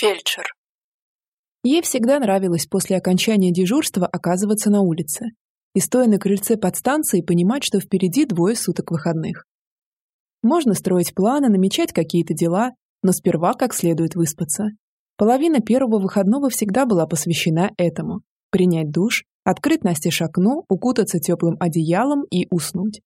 Фельдшер. Ей всегда нравилось после окончания дежурства оказываться на улице и, стоя на крыльце подстанции, понимать, что впереди двое суток выходных. Можно строить планы, намечать какие-то дела, но сперва как следует выспаться. Половина первого выходного всегда была посвящена этому – принять душ, открыть настежь окно, укутаться теплым одеялом и уснуть.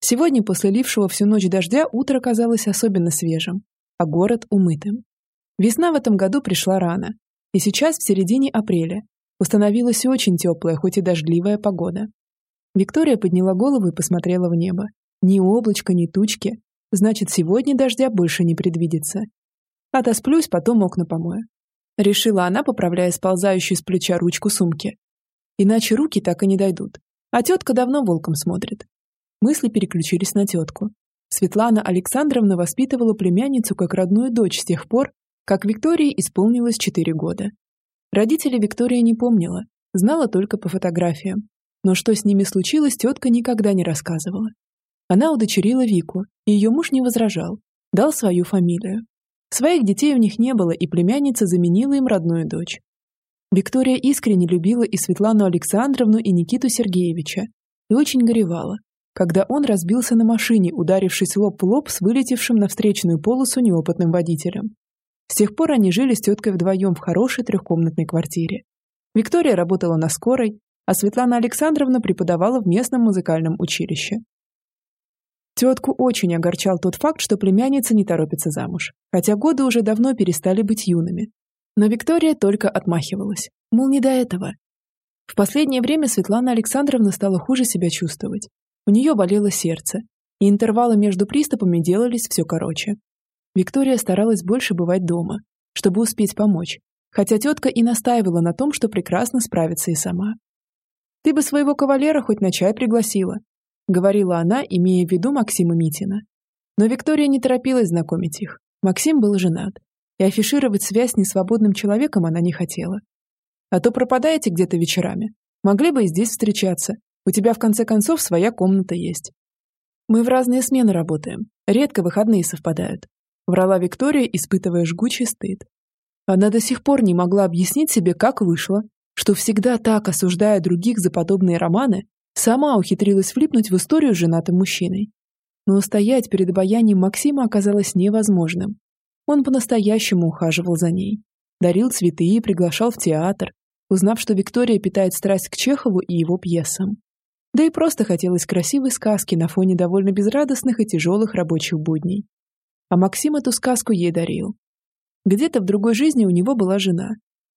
Сегодня, после лившего всю ночь дождя, утро казалось особенно свежим, а город – умытым. Весна в этом году пришла рано, и сейчас, в середине апреля, установилась очень теплая, хоть и дождливая погода. Виктория подняла голову и посмотрела в небо. Ни облачка, ни тучки. Значит, сегодня дождя больше не предвидится. Отосплюсь, потом окна помою. Решила она, поправляя сползающую с плеча ручку сумки. Иначе руки так и не дойдут. А тетка давно волком смотрит. Мысли переключились на тетку. Светлана Александровна воспитывала племянницу как родную дочь с тех пор, как Виктории исполнилось 4 года. Родителей Виктория не помнила, знала только по фотографиям. Но что с ними случилось, тетка никогда не рассказывала. Она удочерила Вику, и ее муж не возражал, дал свою фамилию. Своих детей у них не было, и племянница заменила им родную дочь. Виктория искренне любила и Светлану Александровну, и Никиту Сергеевича, и очень горевала, когда он разбился на машине, ударившись лоб в лоб с вылетевшим на встречную полосу неопытным водителем. С тех пор они жили с теткой вдвоем в хорошей трехкомнатной квартире. Виктория работала на скорой, а Светлана Александровна преподавала в местном музыкальном училище. Тетку очень огорчал тот факт, что племянница не торопится замуж, хотя годы уже давно перестали быть юными. Но Виктория только отмахивалась, мол, не до этого. В последнее время Светлана Александровна стала хуже себя чувствовать. У нее болело сердце, и интервалы между приступами делались все короче. Виктория старалась больше бывать дома, чтобы успеть помочь, хотя тетка и настаивала на том, что прекрасно справится и сама. «Ты бы своего кавалера хоть на чай пригласила», — говорила она, имея в виду Максима Митина. Но Виктория не торопилась знакомить их. Максим был женат, и афишировать связь с несвободным человеком она не хотела. «А то пропадаете где-то вечерами. Могли бы и здесь встречаться. У тебя, в конце концов, своя комната есть». «Мы в разные смены работаем. Редко выходные совпадают. Врала Виктория, испытывая жгучий стыд. Она до сих пор не могла объяснить себе, как вышло, что всегда так, осуждая других за подобные романы, сама ухитрилась влипнуть в историю с женатым мужчиной. Но устоять перед обаянием Максима оказалось невозможным. Он по-настоящему ухаживал за ней. Дарил цветы и приглашал в театр, узнав, что Виктория питает страсть к Чехову и его пьесам. Да и просто хотелось красивой сказки на фоне довольно безрадостных и тяжелых рабочих будней а Максим эту сказку ей дарил. Где-то в другой жизни у него была жена,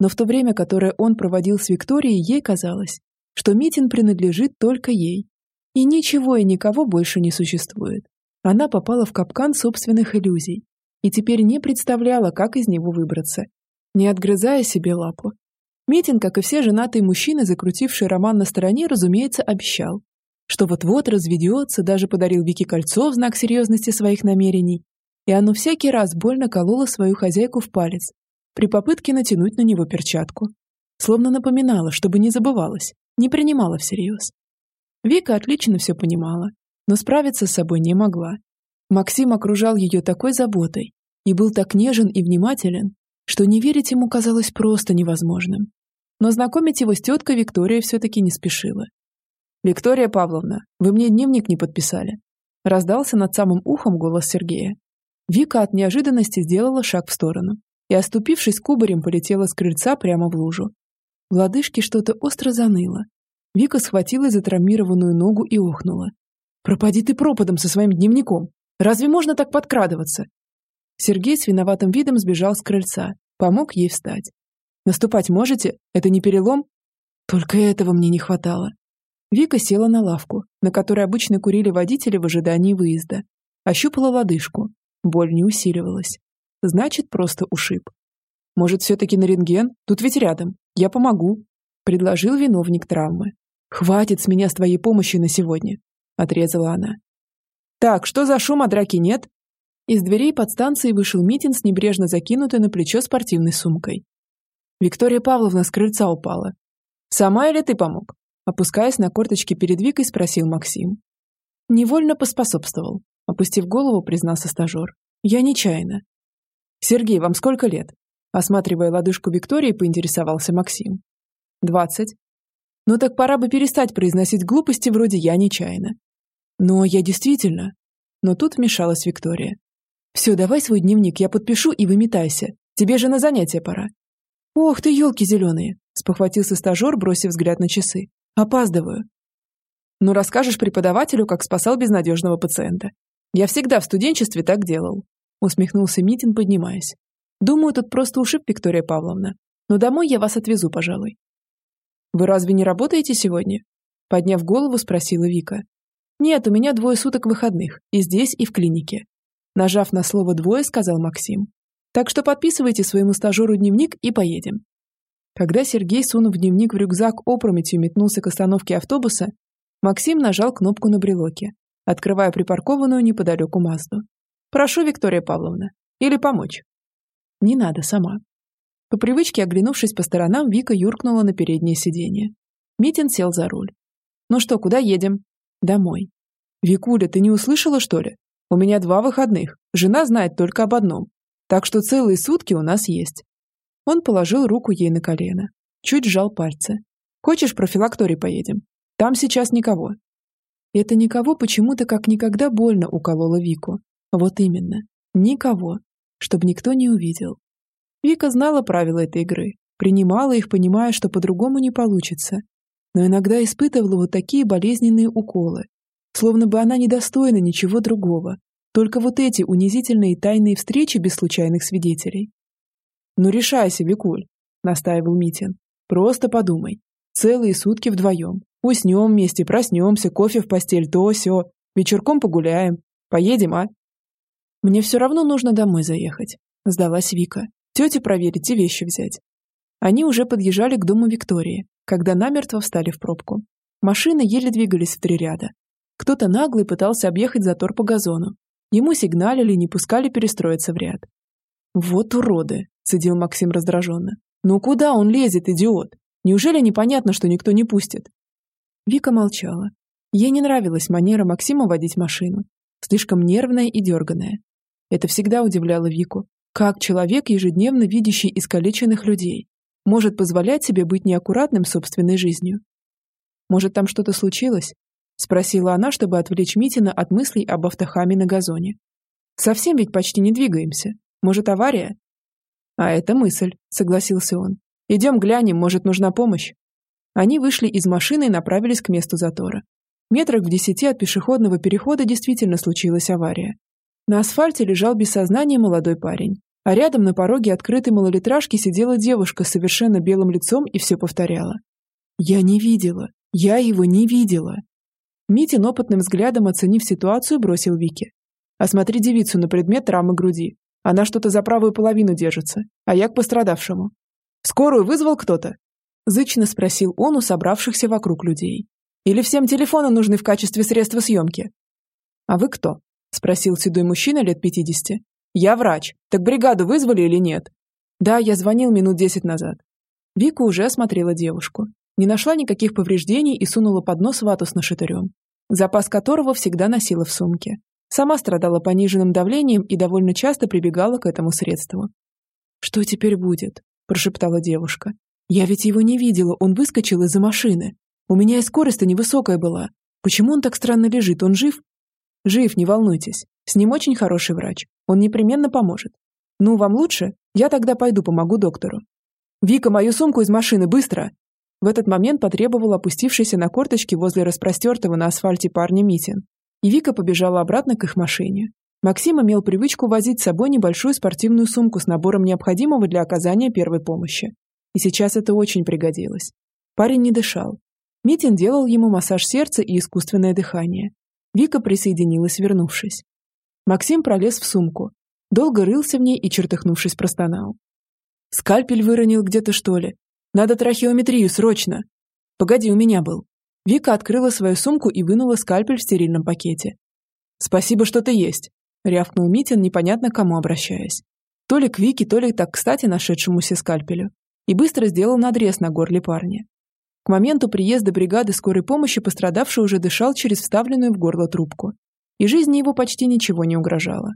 но в то время, которое он проводил с Викторией, ей казалось, что Митин принадлежит только ей. И ничего и никого больше не существует. Она попала в капкан собственных иллюзий и теперь не представляла, как из него выбраться, не отгрызая себе лапу. Митин, как и все женатые мужчины, закрутившие роман на стороне, разумеется, обещал, что вот-вот разведется, даже подарил Вике кольцо в знак серьезности своих намерений и оно всякий раз больно кололо свою хозяйку в палец при попытке натянуть на него перчатку. Словно напоминала, чтобы не забывалась, не принимала всерьез. Вика отлично все понимала, но справиться с собой не могла. Максим окружал ее такой заботой и был так нежен и внимателен, что не верить ему казалось просто невозможным. Но знакомить его с теткой Виктория все-таки не спешила. «Виктория Павловна, вы мне дневник не подписали», раздался над самым ухом голос Сергея. Вика от неожиданности сделала шаг в сторону и, оступившись кубарем, полетела с крыльца прямо в лужу. В лодыжке что-то остро заныло. Вика схватилась за травмированную ногу и охнула. «Пропади ты пропадом со своим дневником! Разве можно так подкрадываться?» Сергей с виноватым видом сбежал с крыльца, помог ей встать. «Наступать можете? Это не перелом?» Только этого мне не хватало. Вика села на лавку, на которой обычно курили водители в ожидании выезда. Ощупала лодыжку, Боль не усиливалась. Значит, просто ушиб. Может, все-таки на рентген? Тут ведь рядом. Я помогу. Предложил виновник травмы. Хватит с меня с твоей помощью на сегодня. Отрезала она. Так, что за шум, а драки нет? Из дверей подстанции вышел Митин с небрежно закинутой на плечо спортивной сумкой. Виктория Павловна с крыльца упала. «Сама или ты помог?» Опускаясь на корточки перед Викой, спросил Максим. Невольно поспособствовал. Опустив голову, признался стажер. Я нечаянно. Сергей, вам сколько лет? Осматривая лодыжку Виктории, поинтересовался Максим. «Двадцать». «Ну так пора бы перестать произносить глупости вроде «я нечаянно». «Но я действительно...» Но тут вмешалась Виктория. «Все, давай свой дневник, я подпишу и выметайся. Тебе же на занятия пора». «Ох ты, елки зеленые!» – спохватился стажер, бросив взгляд на часы. «Опаздываю». «Ну, расскажешь преподавателю, как спасал безнадежного пациента. Я всегда в студенчестве так делал», – усмехнулся Митин, поднимаясь. «Думаю, тут просто ушиб Виктория Павловна. Но домой я вас отвезу, пожалуй». «Вы разве не работаете сегодня?» Подняв голову, спросила Вика. «Нет, у меня двое суток выходных, и здесь, и в клинике». Нажав на слово «двое», сказал Максим. «Так что подписывайте своему стажеру дневник и поедем». Когда Сергей, сунув дневник в рюкзак, опрометью метнулся к остановке автобуса, Максим нажал кнопку на брелоке, открывая припаркованную неподалеку Мазду. «Прошу, Виктория Павловна. Или помочь?» «Не надо, сама». По привычке, оглянувшись по сторонам, Вика юркнула на переднее сиденье. Митин сел за руль. «Ну что, куда едем?» Домой. «Викуля, ты не услышала, что ли? У меня два выходных. Жена знает только об одном. Так что целые сутки у нас есть». Он положил руку ей на колено. Чуть сжал пальцы. «Хочешь, профилакторий поедем? Там сейчас никого». Это никого почему-то как никогда больно укололо Вику. Вот именно. Никого. Чтобы никто не увидел. Вика знала правила этой игры. Принимала их, понимая, что по-другому не получится но иногда испытывала вот такие болезненные уколы, словно бы она недостойна ничего другого, только вот эти унизительные тайные встречи без случайных свидетелей. «Ну решайся, Викуль», — настаивал Митин. «Просто подумай. Целые сутки вдвоем. Уснем вместе, проснемся, кофе в постель, то все. Вечерком погуляем. Поедем, а?» «Мне все равно нужно домой заехать», — сдалась Вика. «Тете проверить и вещи взять». Они уже подъезжали к дому Виктории, когда намертво встали в пробку. Машины еле двигались в три ряда. Кто-то наглый пытался объехать затор по газону. Ему сигналили, не пускали перестроиться в ряд. «Вот уроды!» – цедил Максим раздраженно. «Ну куда он лезет, идиот? Неужели непонятно, что никто не пустит?» Вика молчала. Ей не нравилась манера Максима водить машину. Слишком нервная и дерганая. Это всегда удивляло Вику. Как человек, ежедневно видящий искалеченных людей, может позволять себе быть неаккуратным собственной жизнью. Может, там что-то случилось? Спросила она, чтобы отвлечь Митина от мыслей об автохаме на газоне. Совсем ведь почти не двигаемся. Может, авария? А это мысль, согласился он. Идем глянем, может, нужна помощь. Они вышли из машины и направились к месту затора. Метрах в десяти от пешеходного перехода действительно случилась авария. На асфальте лежал без сознания молодой парень а рядом на пороге открытой малолитражки сидела девушка с совершенно белым лицом и все повторяла. «Я не видела! Я его не видела!» Митин опытным взглядом, оценив ситуацию, бросил Вике. «Осмотри девицу на предмет травмы груди. Она что-то за правую половину держится, а я к пострадавшему». «Скорую вызвал кто-то?» Зычно спросил он у собравшихся вокруг людей. «Или всем телефоны нужны в качестве средства съемки?» «А вы кто?» – спросил седой мужчина лет пятидесяти. «Я врач. Так бригаду вызвали или нет?» «Да, я звонил минут десять назад». Вика уже осмотрела девушку. Не нашла никаких повреждений и сунула под нос вату с нашатырем, запас которого всегда носила в сумке. Сама страдала пониженным давлением и довольно часто прибегала к этому средству. «Что теперь будет?» – прошептала девушка. «Я ведь его не видела, он выскочил из-за машины. У меня и скорость-то невысокая была. Почему он так странно лежит, он жив?» «Жив, не волнуйтесь. С ним очень хороший врач. Он непременно поможет. Ну, вам лучше? Я тогда пойду помогу доктору. Вика, мою сумку из машины, быстро!» В этот момент потребовал опустившийся на корточки возле распростертого на асфальте парня Митин. И Вика побежала обратно к их машине. Максим имел привычку возить с собой небольшую спортивную сумку с набором необходимого для оказания первой помощи. И сейчас это очень пригодилось. Парень не дышал. Митин делал ему массаж сердца и искусственное дыхание. Вика присоединилась, вернувшись. Максим пролез в сумку. Долго рылся в ней и, чертыхнувшись, простонал. «Скальпель выронил где-то, что ли? Надо трахеометрию, срочно!» «Погоди, у меня был». Вика открыла свою сумку и вынула скальпель в стерильном пакете. «Спасибо, что ты есть», — рявкнул Митин, непонятно кому обращаясь. То ли к Вике, то ли так кстати нашедшемуся скальпелю. И быстро сделал надрез на горле парня. К моменту приезда бригады скорой помощи пострадавший уже дышал через вставленную в горло трубку и жизни его почти ничего не угрожало.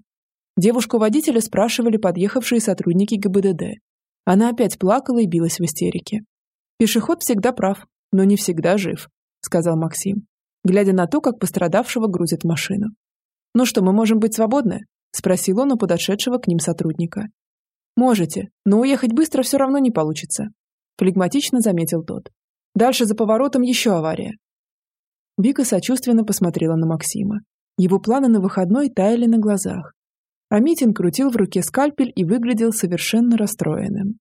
Девушку-водителя спрашивали подъехавшие сотрудники ГИБДД. Она опять плакала и билась в истерике. «Пешеход всегда прав, но не всегда жив», — сказал Максим, глядя на то, как пострадавшего грузят машину. «Ну что, мы можем быть свободны?» — спросил он у подошедшего к ним сотрудника. «Можете, но уехать быстро все равно не получится», — флегматично заметил тот. «Дальше за поворотом еще авария». Вика сочувственно посмотрела на Максима. Его планы на выходной таяли на глазах. А Митин крутил в руке скальпель и выглядел совершенно расстроенным.